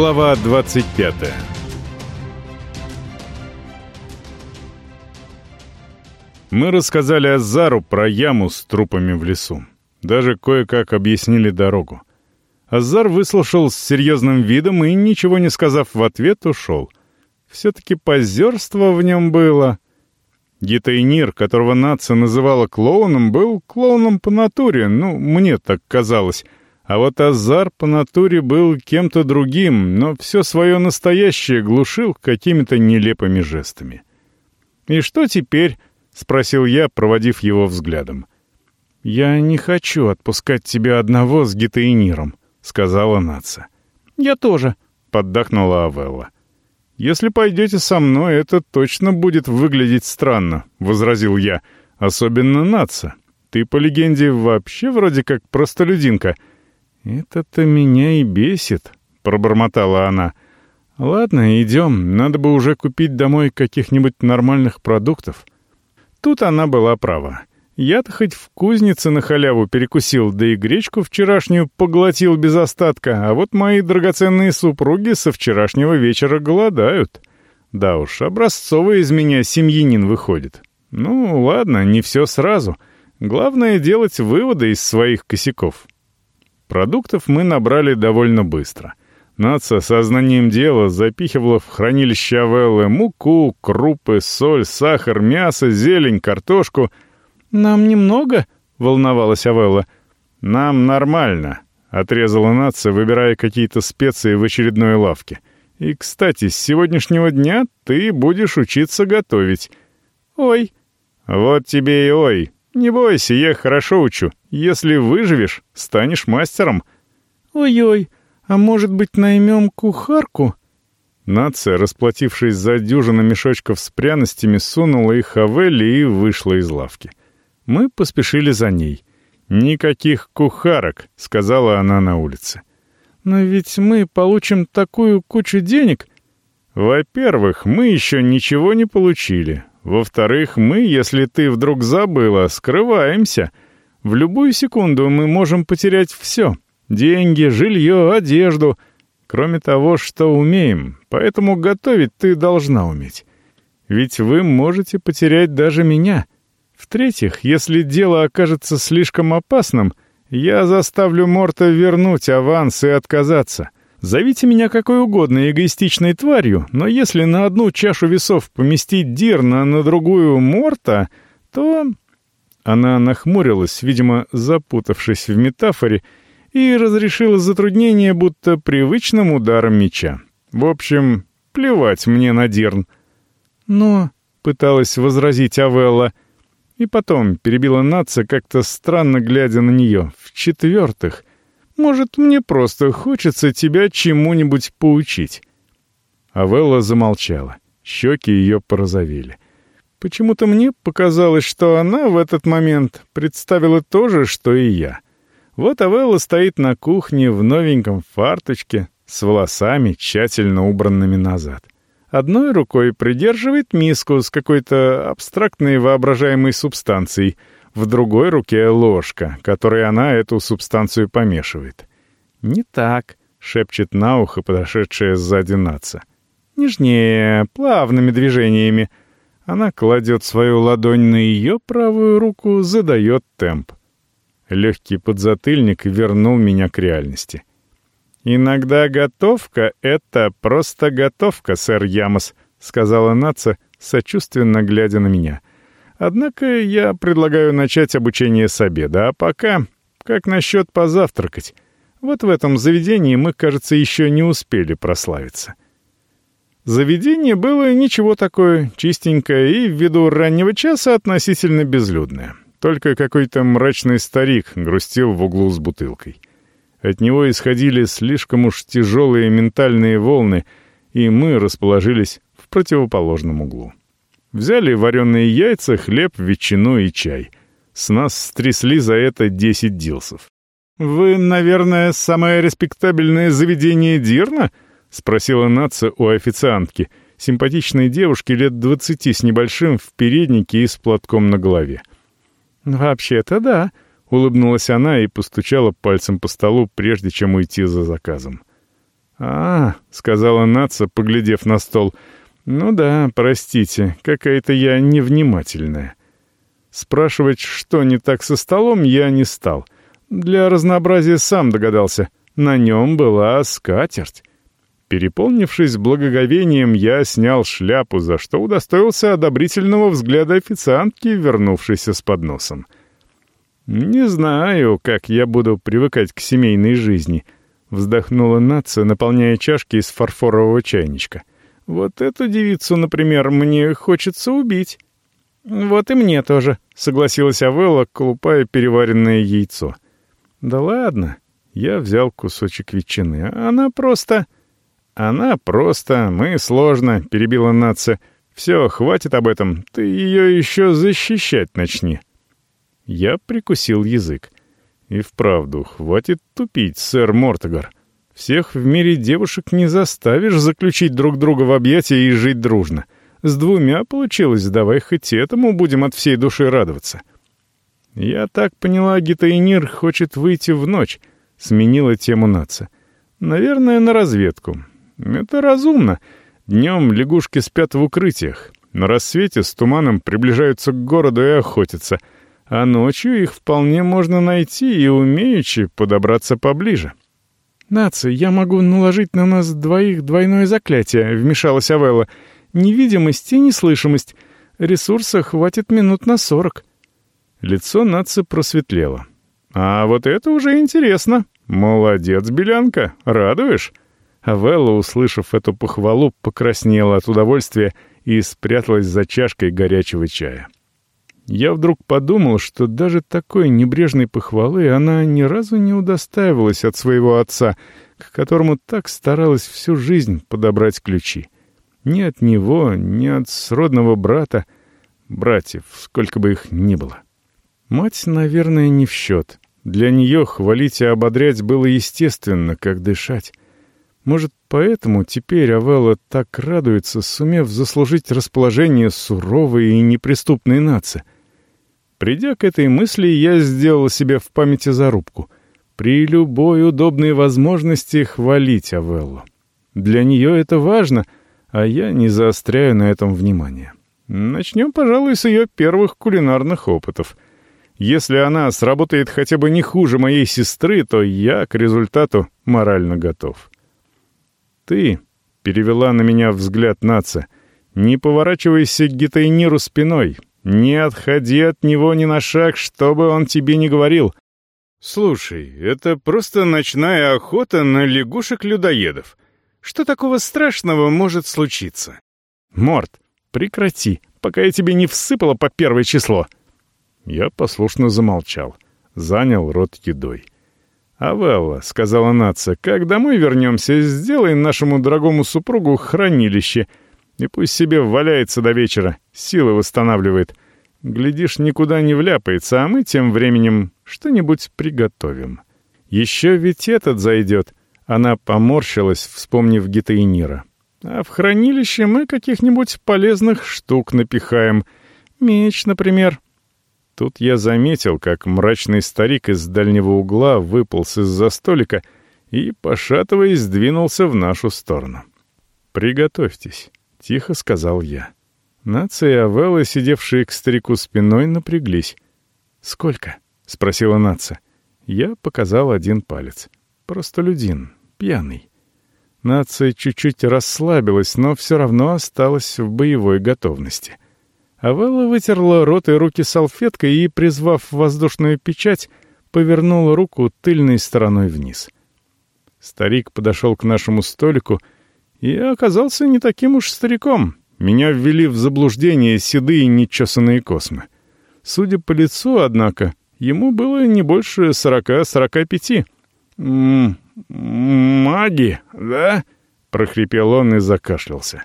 Глава 25 Мы рассказали Азару про яму с трупами в лесу. Даже кое-как объяснили дорогу. Азар выслушал с серьезным видом и, ничего не сказав в ответ, ушел. Все-таки позерство в нем было. Гитайнир, которого нация называла клоуном, был клоуном по натуре, ну, мне так казалось. А вот Азар по натуре был кем-то другим, но все свое настоящее глушил какими-то нелепыми жестами. «И что теперь?» — спросил я, проводив его взглядом. «Я не хочу отпускать тебя одного с гитаиниром», — сказала Наца. «Я тоже», — поддакнула Авелла. «Если пойдете со мной, это точно будет выглядеть странно», — возразил я. «Особенно Наца. Ты, по легенде, вообще вроде как простолюдинка». «Это-то меня и бесит», — пробормотала она. «Ладно, идем. Надо бы уже купить домой каких-нибудь нормальных продуктов». Тут она была права. Я-то хоть в кузнице на халяву перекусил, да и гречку вчерашнюю поглотил без остатка, а вот мои драгоценные супруги со вчерашнего вечера голодают. Да уж, образцовый из меня семьянин выходит. Ну, ладно, не все сразу. Главное — делать выводы из своих косяков. Продуктов мы набрали довольно быстро. Наца сознанием дела запихивала в хранилище Авеллы муку, крупы, соль, сахар, мясо, зелень, картошку. «Нам немного?» — волновалась Авелла. «Нам нормально», — отрезала Наца, выбирая какие-то специи в очередной лавке. «И, кстати, с сегодняшнего дня ты будешь учиться готовить». «Ой». «Вот тебе и ой. Не бойся, я хорошо учу. Если выживешь, станешь мастером». «Ой-ой, а может быть, наймем кухарку?» Нация, расплатившись за дюжину мешочков с пряностями, сунула их Хавелли и вышла из лавки. Мы поспешили за ней. «Никаких кухарок», — сказала она на улице. «Но ведь мы получим такую кучу денег». «Во-первых, мы еще ничего не получили. Во-вторых, мы, если ты вдруг забыла, скрываемся. В любую секунду мы можем потерять все. Деньги, жилье, одежду. Кроме того, что умеем. Поэтому готовить ты должна уметь. Ведь вы можете потерять даже меня. В-третьих, если дело окажется слишком опасным, я заставлю Морта вернуть аванс и отказаться». Зовите меня какой угодно эгоистичной тварью, но если на одну чашу весов поместить Дирна, а на другую Морта, то...» Она нахмурилась, видимо, запутавшись в метафоре, и разрешила затруднение будто привычным ударом меча. В общем, плевать мне на Дирн. «Но...» — пыталась возразить Авелла. И потом перебила нация, как-то странно глядя на нее. В-четвертых, может, мне просто хочется тебя чему-нибудь поучить». Авелла замолчала. Щеки ее порозовели. Почему-то мне показалось, что она в этот момент представила то же, что и я. Вот Авелла стоит на кухне в новеньком фарточке, с волосами, тщательно убранными назад. Одной рукой придерживает миску с какой-то абстрактной воображаемой субстанцией — в другой руке ложка, которой она эту субстанцию помешивает. «Не так», — шепчет на ухо подошедшая сзади наца. «Нежнее, плавными движениями». Она кладет свою ладонь на ее правую руку, задает темп. Легкий подзатыльник вернул меня к реальности. «Иногда готовка — это просто готовка, сэр Ямос», — сказала наца, сочувственно глядя на меня — Однако я предлагаю начать обучение с обеда, а пока... Как насчет позавтракать? Вот в этом заведении мы, кажется, еще не успели прославиться. Заведение было ничего такое, чистенькое и ввиду раннего часа относительно безлюдное. Только какой-то мрачный старик грустил в углу с бутылкой. От него исходили слишком уж тяжелые ментальные волны, и мы расположились в противоположном углу. Взяли вареные яйца, хлеб, ветчину и чай. С нас стрясли за это десять дилсов. «Вы, наверное, самое респектабельное заведение Дирна?» — спросила Наца у официантки, симпатичной девушки лет двадцати с небольшим в переднике и с платком на голове. «Вообще-то да», — улыбнулась она и постучала пальцем по столу, прежде чем уйти за заказом. «А, — сказала Наца, поглядев на стол, — ну да, простите, какая-то я невнимательная». Спрашивать, что не так со столом, я не стал. Для разнообразия сам догадался. На нем была скатерть. Переполнившись благоговением, я снял шляпу, за что удостоился одобрительного взгляда официантки, вернувшейся с подносом. «Не знаю, как я буду привыкать к семейной жизни», — вздохнула Натса, наполняя чашки из фарфорового чайничка. «Вот эту девицу, например, мне хочется убить». «Вот и мне тоже», — согласилась Авелла, колупая переваренное яйцо. «Да ладно». Я взял кусочек ветчины. «Она просто...» «Она просто... Мы сложно», — перебила нация. «Все, хватит об этом. Ты ее еще защищать начни». Я прикусил язык. И вправду, хватит тупить, сэр Мортогар. Всех в мире девушек не заставишь заключить друг друга в объятия и жить дружно. — с двумя получилось, давай хоть этому будем от всей души радоваться. Я так поняла, Гитаинир хочет выйти в ночь, сменила тему наца. Наверное, на разведку. Это разумно. Днем лягушки спят в укрытиях. На рассвете с туманом приближаются к городу и охотятся, а ночью их вполне можно найти и умеючи подобраться поближе. «Нация, я могу наложить на нас двоих двойное заклятие», — вмешалась Авелла. Невидимость и неслышимость. Ресурса хватит минут на сорок». Лицо нации просветлело. «А вот это уже интересно. Молодец, Белянка, радуешь?» А Велла, услышав эту похвалу, покраснела от удовольствия и спряталась за чашкой горячего чая. Я вдруг подумал, что даже такой небрежной похвалы она ни разу не удостаивалась от своего отца, к которому так старалась всю жизнь подобрать ключи. Ни от него, ни от сродного брата, братьев, сколько бы их ни было. Мать, наверное, не в счет. Для нее хвалить и ободрять было естественно, как дышать. Может, поэтому теперь Авелла так радуется, сумев заслужить расположение суровой и неприступной нации. Придя к этой мысли, я сделал себе в памяти зарубку. При любой удобной возможности хвалить Авеллу. Для нее это важно — а я не заостряю на этом внимание. Начнем, пожалуй, с ее первых кулинарных опытов. Если она сработает хотя бы не хуже моей сестры, то я к результату морально готов. «Ты», — перевела на меня взгляд наца, — «не поворачивайся к Гитайниру спиной, не отходи от него ни на шаг, что бы он тебе ни говорил». «Слушай, это просто ночная охота на лягушек-людоедов. Что такого страшного может случиться? Морт, прекрати, пока я тебе не всыпала по первое число. Я послушно замолчал, занял рот едой. «Авелла», — сказала нация, — «как домой вернемся, сделай нашему дорогому супругу хранилище, и пусть себе валяется до вечера, силы восстанавливает. Глядишь, никуда не вляпается, а мы тем временем что-нибудь приготовим. Еще ведь этот зайдет, она поморщилась, вспомнив гитаинира. «А в хранилище мы каких-нибудь полезных штук напихаем. Меч, например». Тут я заметил, как мрачный старик из дальнего угла выполз из-за столика и, пошатываясь, двинулся в нашу сторону. «Приготовьтесь», — тихо сказал я. Нация и Авелла, сидевшие к старику спиной, напряглись. «Сколько?» — спросила нация. Я показал один палец. «Простолюдин, пьяный. Нация чуть-чуть расслабилась, но все равно осталась в боевой готовности. Авелла вытерла рот и руки салфеткой и, призвав воздушную печать, повернула руку тыльной стороной вниз. Старик подошел к нашему столику и оказался не таким уж стариком. Меня ввели в заблуждение седые нечесанные космы. Судя по лицу, однако, ему было не больше сорока-сорока пяти. «М «Маги, да?» — прохрипел он и закашлялся.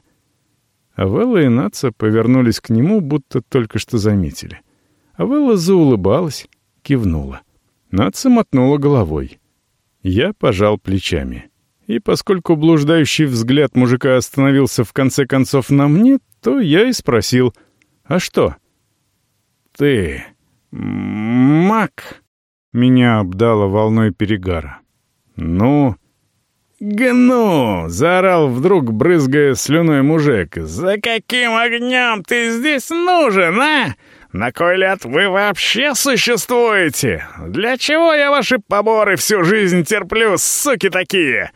Авелла и Наца повернулись к нему, будто только что заметили. Авелла заулыбалась, кивнула. Наца мотнула головой. Я пожал плечами. И поскольку блуждающий взгляд мужика остановился в конце концов на мне, то я и спросил, «А что?» «Ты... маг?» Меня обдало волной перегара. «Ну, «Гну!» — заорал вдруг, брызгая слюной мужик. «За каким огнем ты здесь нужен, а? На кой ляд вы вообще существуете? Для чего я ваши поборы всю жизнь терплю, суки такие?»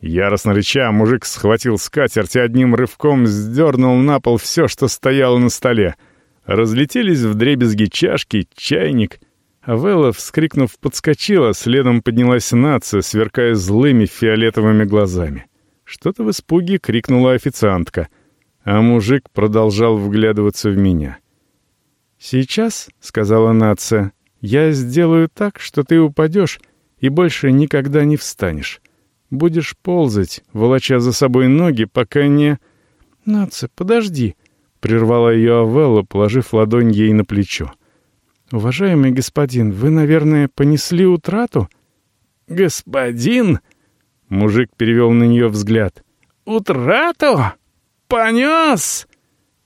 Яростно рыча, мужик схватил скатерть и одним рывком сдернул на пол все, что стояло на столе. Разлетелись вдребезги чашки, чайник — Авелла, вскрикнув, подскочила, следом поднялась нация, сверкая злыми фиолетовыми глазами. Что-то в испуге крикнула официантка, а мужик продолжал вглядываться в меня. «Сейчас», — сказала нация, — «я сделаю так, что ты упадешь и больше никогда не встанешь. Будешь ползать, волоча за собой ноги, пока не...» «Нация, подожди», — прервала ее Авелла, положив ладонь ей на плечо. «Уважаемый господин, вы, наверное, понесли утрату?» «Господин?» — мужик перевел на нее взгляд. «Утрату? Понес?»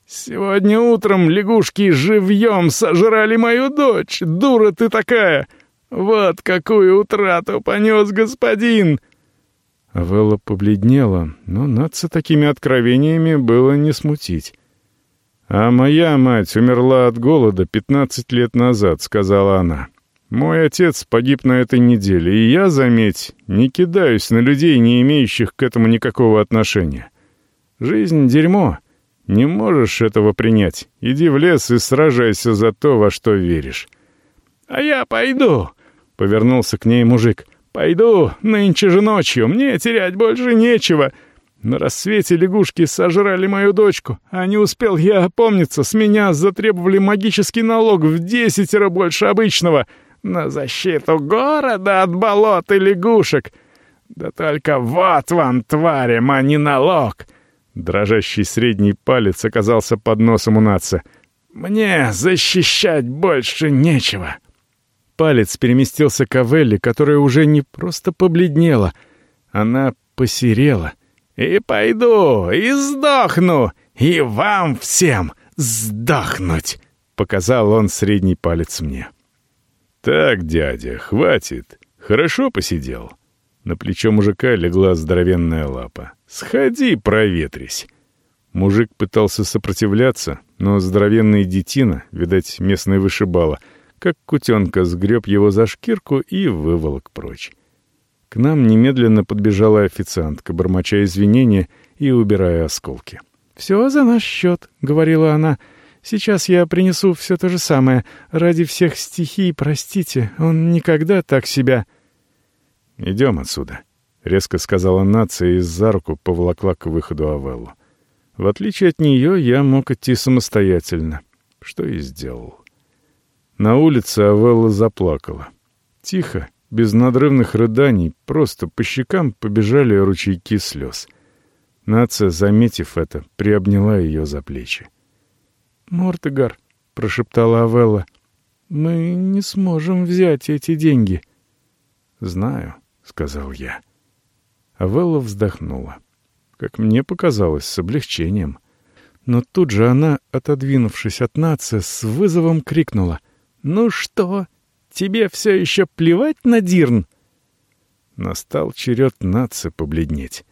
«Сегодня утром лягушки живьем сожрали мою дочь. Дура ты такая! Вот какую утрату понес господин!» Авелла побледнела, но Натса такими откровениями было не смутить. «А моя мать умерла от голода 15 лет назад», — сказала она. «Мой отец погиб на этой неделе, и я, заметь, не кидаюсь на людей, не имеющих к этому никакого отношения. Жизнь — дерьмо. Не можешь этого принять. Иди в лес и сражайся за то, во что веришь». «А я пойду», — повернулся к ней мужик. «Пойду, нынче же ночью, мне терять больше нечего». На рассвете лягушки сожрали мою дочку, а не успел я опомниться, с меня затребовали магический налог в десятеро больше обычного на защиту города от болот и лягушек. Да только вот вам, тварям, а не налог!» Дрожащий средний палец оказался под носом у наца. «Мне защищать больше нечего!» Палец переместился к Авелле, которая уже не просто побледнела, она посерела — и пойду, и сдохну, и вам всем сдохнуть!» — показал он средний палец мне. «Так, дядя, хватит. Хорошо посидел». На плечо мужика легла здоровенная лапа. «Сходи, проветрись». Мужик пытался сопротивляться, но здоровенный детина, видать, местный вышибала, как кутенка сгреб его за шкирку и выволок прочь. К нам немедленно подбежала официантка, бормоча извинения и убирая осколки. «Все за наш счет», — говорила она. «Сейчас я принесу все то же самое. Ради всех стихий, простите, он никогда так себя...» «Идем отсюда», — резко сказала нация и за руку поволокла к выходу Авеллу. В отличие от нее, я мог идти самостоятельно, что и сделал. На улице Авелла заплакала. Тихо, без надрывных рыданий, просто по щекам побежали ручейки слез. Нация, заметив это, приобняла ее за плечи. «Мортегар», — прошептала Авелла, — «мы не сможем взять эти деньги». «Знаю», — сказал я. Авелла вздохнула. Как мне показалось, с облегчением. Но тут же она, отодвинувшись от нация, с вызовом крикнула. «Ну что, Тебе все еще плевать на Дирн?» Настал черед нации побледнеть.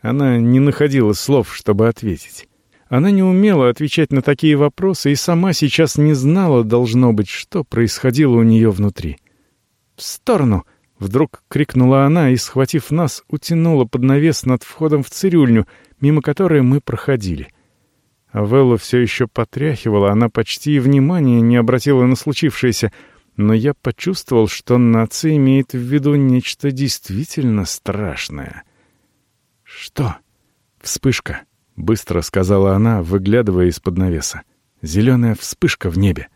Она не находила слов, чтобы ответить. Она не умела отвечать на такие вопросы и сама сейчас не знала, должно быть, что происходило у нее внутри. «В сторону!» — вдруг крикнула она и, схватив нас, утянула под навес над входом в цирюльню, мимо которой мы проходили. Авелла все еще потряхивала, она почти и внимания не обратила на случившееся — но я почувствовал, что нация имеет в виду нечто действительно страшное. «Что?» «Вспышка», — быстро сказала она, выглядывая из-под навеса. «Зеленая вспышка в небе».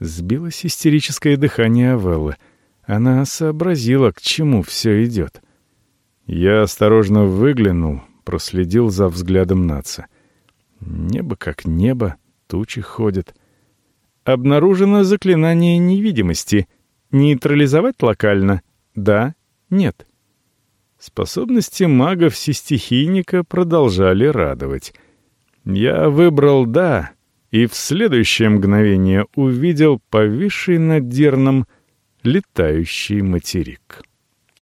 Сбилось истерическое дыхание Авеллы. Она сообразила, к чему все идет. Я осторожно выглянул, проследил за взглядом наца. Небо как небо, тучи ходят — Обнаружено заклинание невидимости. Нейтрализовать локально? Да, нет. Способности магов-систихийника продолжали радовать. Я выбрал «да», и в следующее мгновение увидел повисший над Дерном летающий материк.